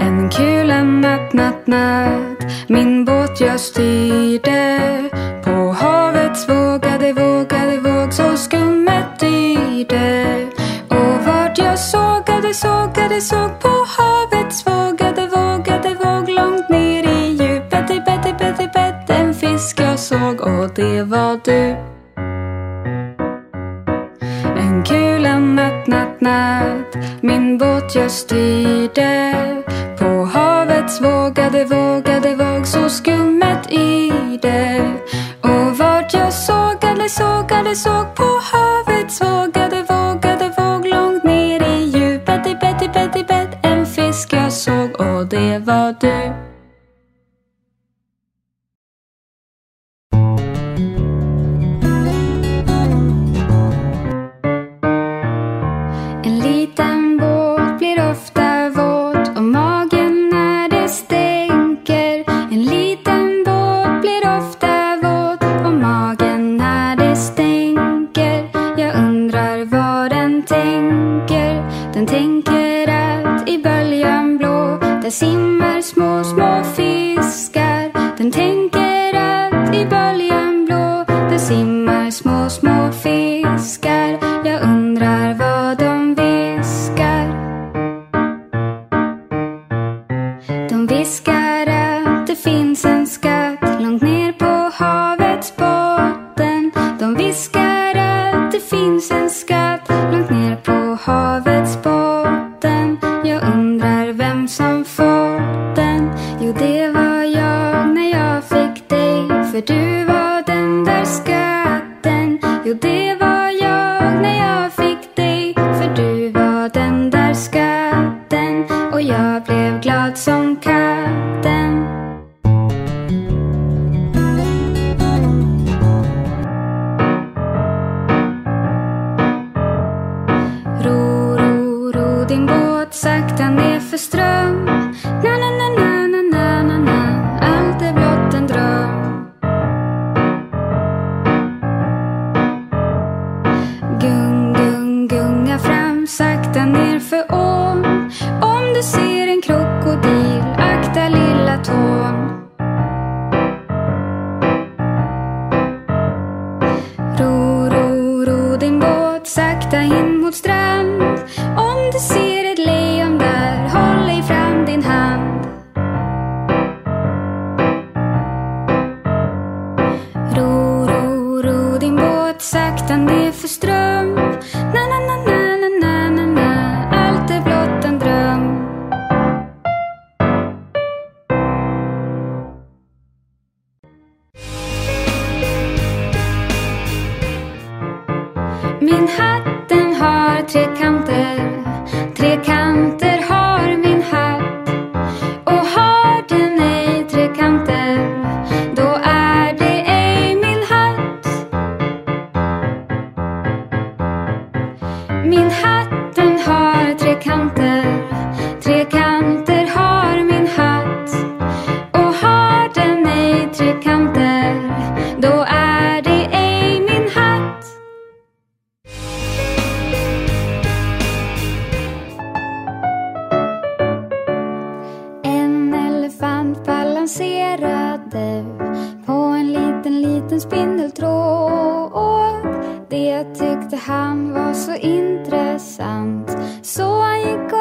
En kula natt, natt, natt. Min båt jag styrde. På havets vågade, vågade våg Så skummet yrde Och vart jag sågade, sågade, såg På jag och det var du. En kula natt, natt, natt. Min båt jag styrde. På havets vågade, vågade våg Så skummet yrde Och vart jag sågade, sågade, såg På havets vågade, vågade våg. Långt ner i djupet, i bett, i bett, i bett En fisk jag såg. Och det var du tänker i böljan blå där simmar små, små fiskar. Sakta in mot strand. Om du ser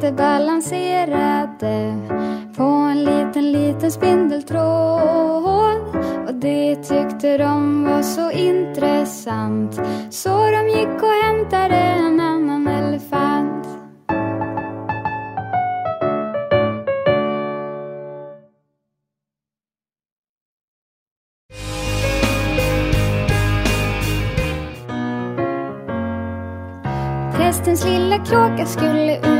inte balanserade på en liten, liten spindeltråd. Och det tyckte de var så intressant så de gick och hämtade en annan elefant. Prästens lilla kråka skulle ut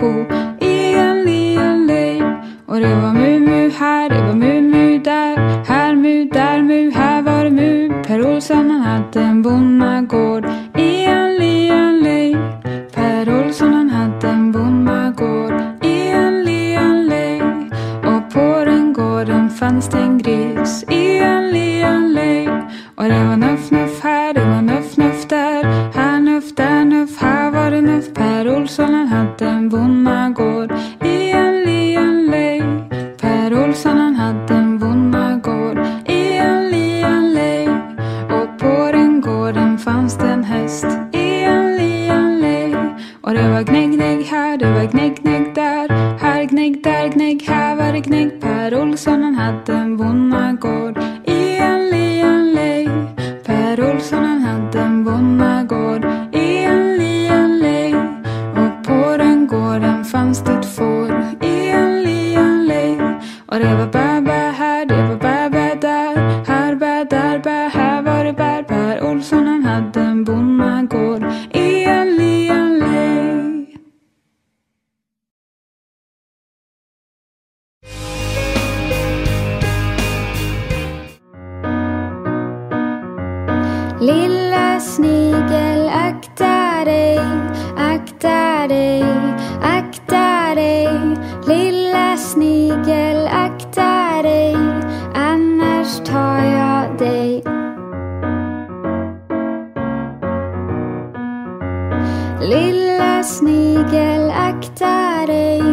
不。dig. Lilla snigel, akta dig.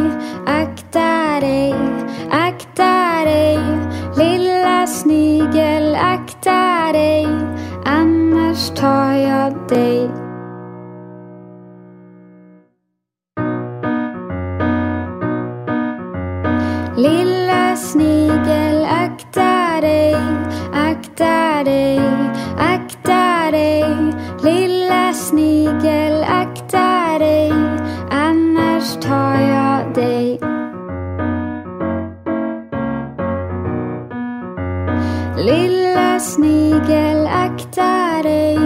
Lilla snigel, akta dig.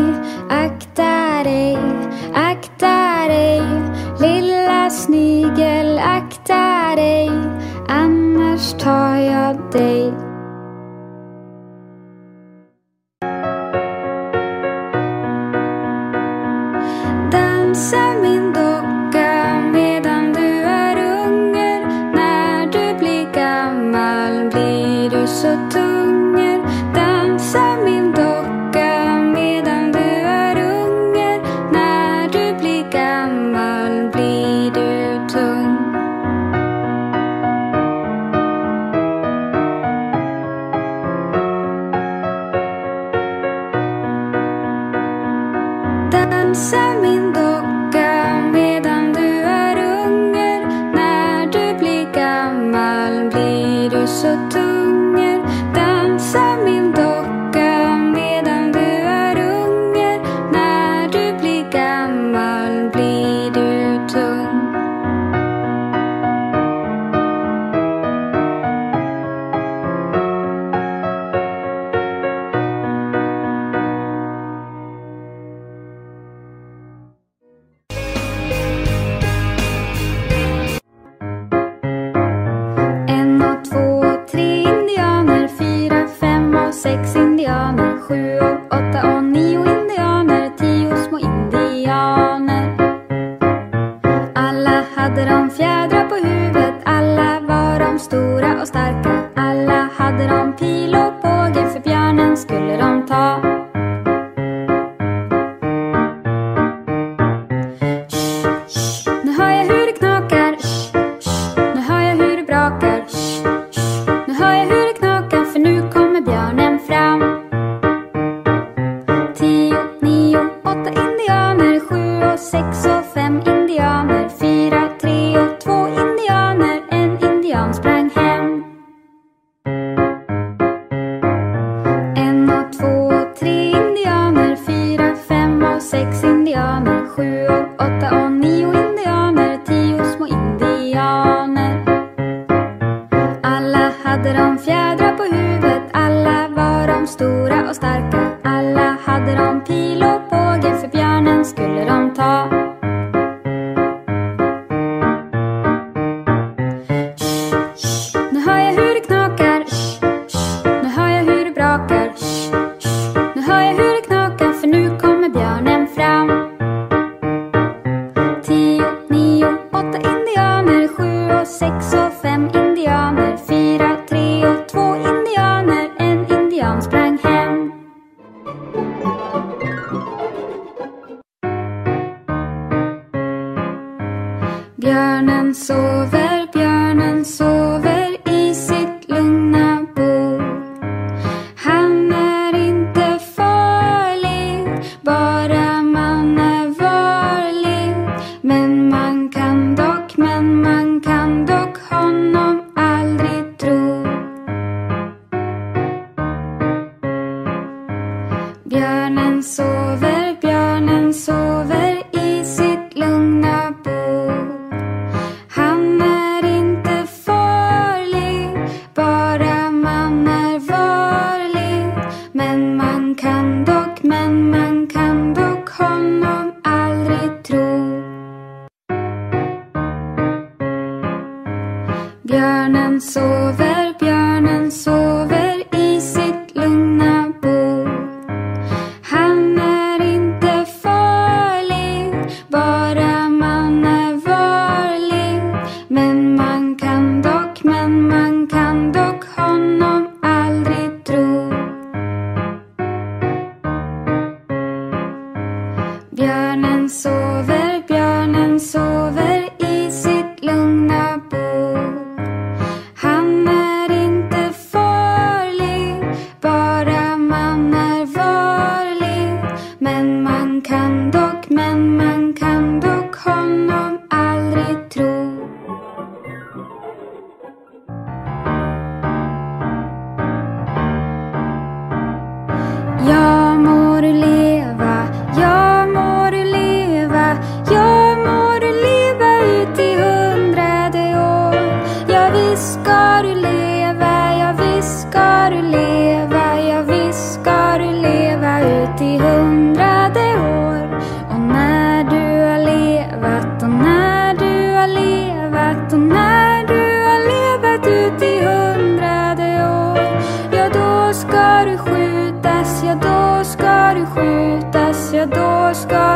six oh,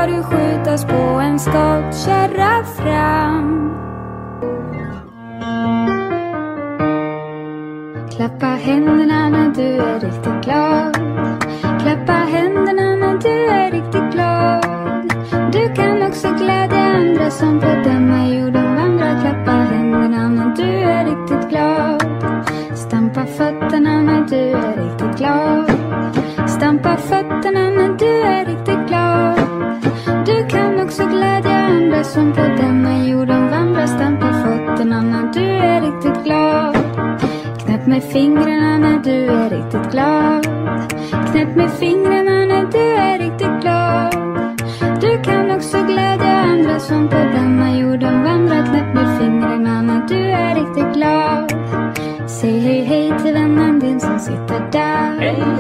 ska du skjutas på en skottkärra fram. Klappa händerna när du är riktigt glad. Klappa händerna när du är riktigt glad. Du kan också glädja andra som på denna jorden vandrar. Klappa händerna när du är riktigt glad. Stampa fötterna när du är riktigt glad. Stampa fötterna som på denna jorden vandrar stampa fötterna när du är riktigt glad. Knäpp med fingrarna när du är riktigt glad. Knäpp med fingrarna när du är riktigt glad. Du kan också glädja andra som på denna jorden vandrar. Knäpp med fingrarna när du är riktigt glad. Säg hej hej till vännen din som sitter där. Hey.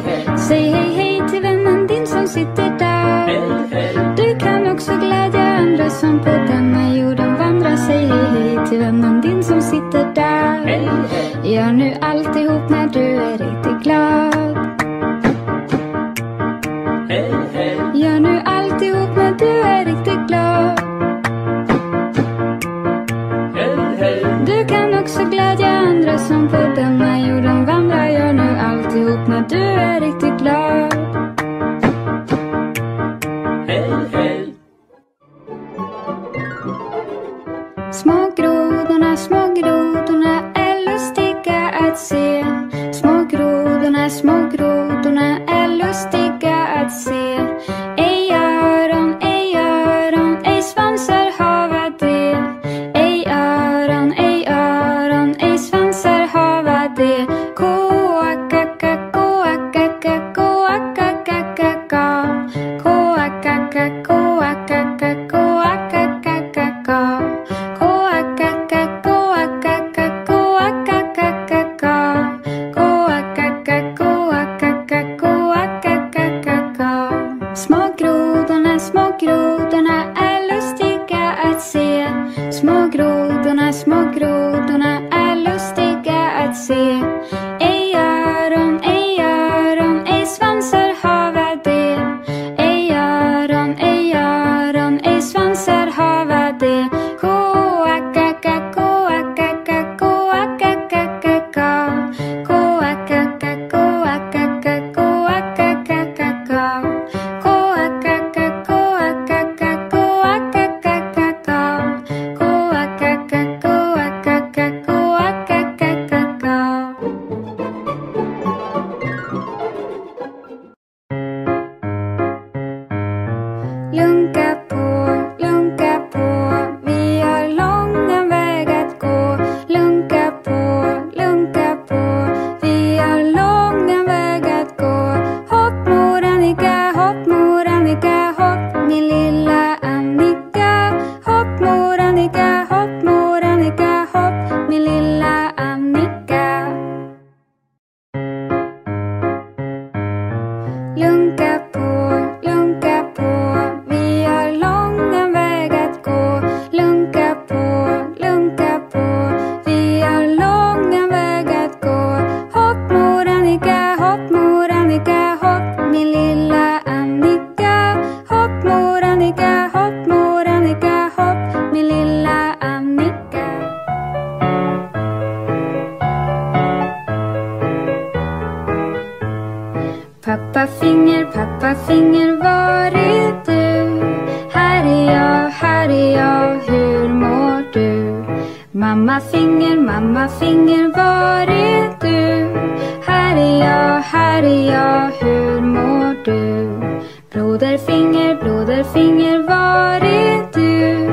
Broder var är du?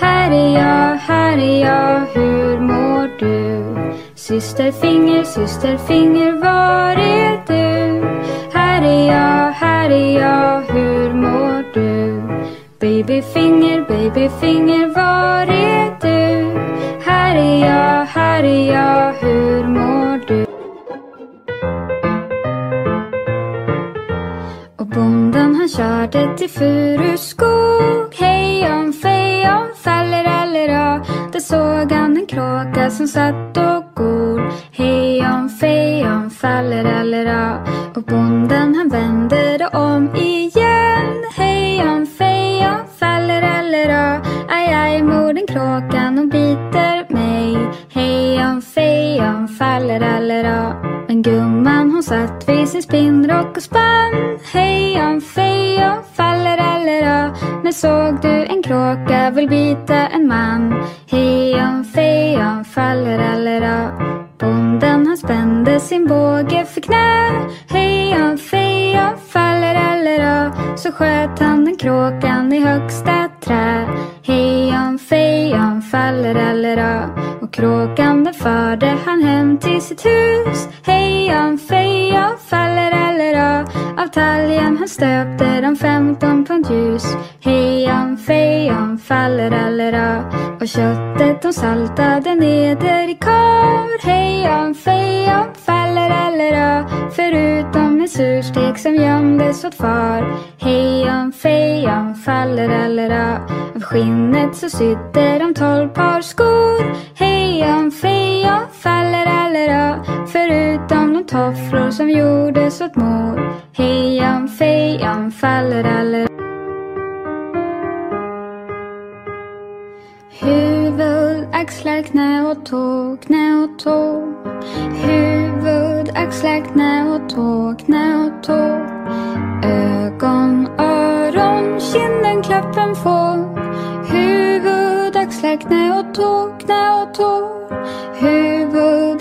Här är jag, här är jag, hur mår du? Systerfinger, systerfinger var är du? Här är jag, här är jag, hur mår du? Babyfinger, babyfinger, var bonden han körde till Furuskog Hejon fejon fallerallera Där såg han en kråka som satt och gol Hejon fejon fallerallera Och bonden han vände hus. Till sitt hus Hejon fejon fallerallera Av talgen han stöpte de femton pund ljus. Hejon fejon fallerallera Och köttet de saltade neder i kar. Hejon fejon fallerallera Förutom en surstek som gömdes åt far. Hejon faller fallerallera Av skinnet så sydde de tolv par skor faller fejon fallerallera Förutom de tofflor som gjordes åt mor Hejan fejan faller fallerallera Huvud, axlar, knä och tå, knä och tå. Huvud, axlar, knä och tå, knä och tå. Ögon, öron, kinden, klappen får. Huvud, axlar, knä och tå, knä och tå. Huvud,